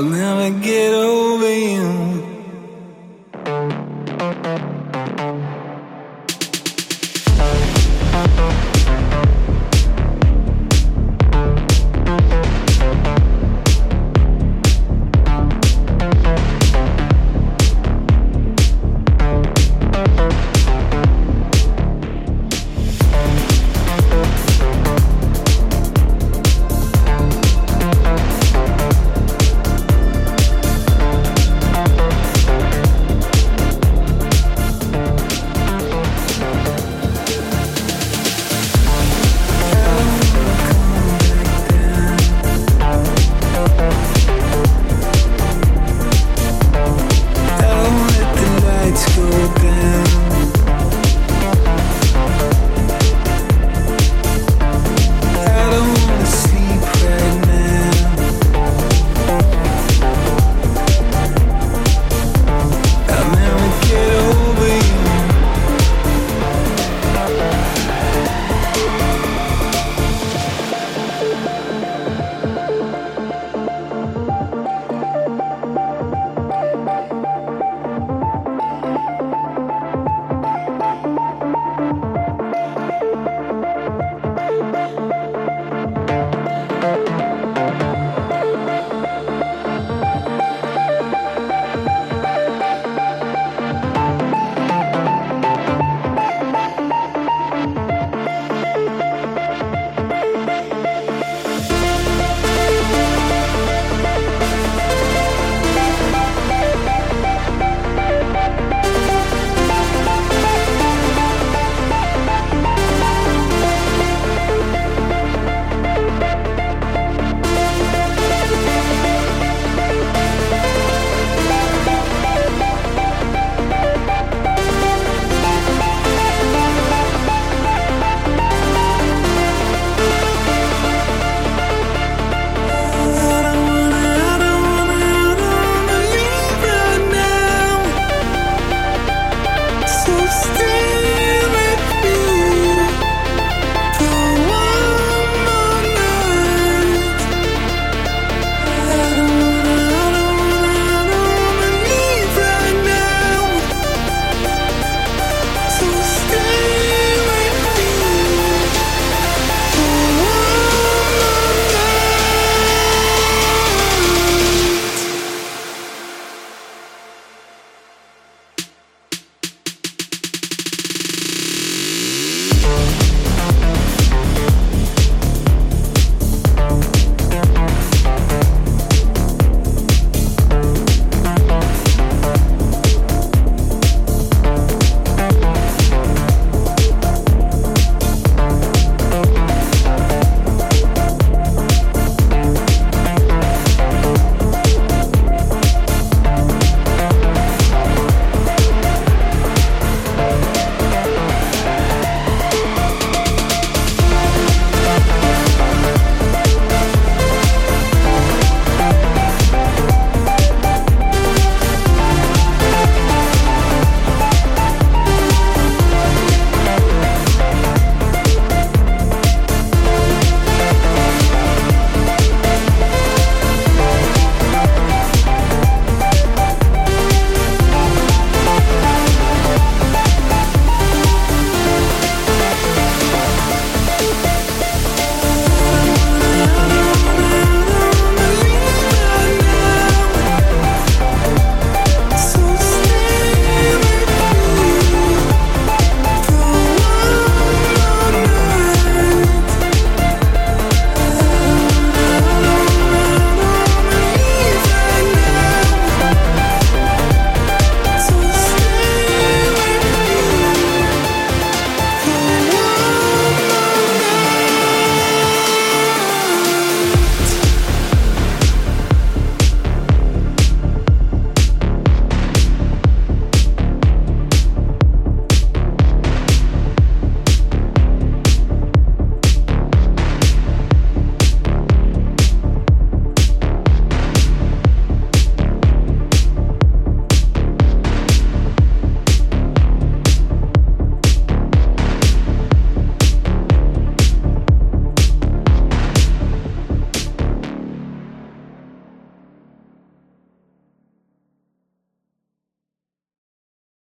I'll never get over you.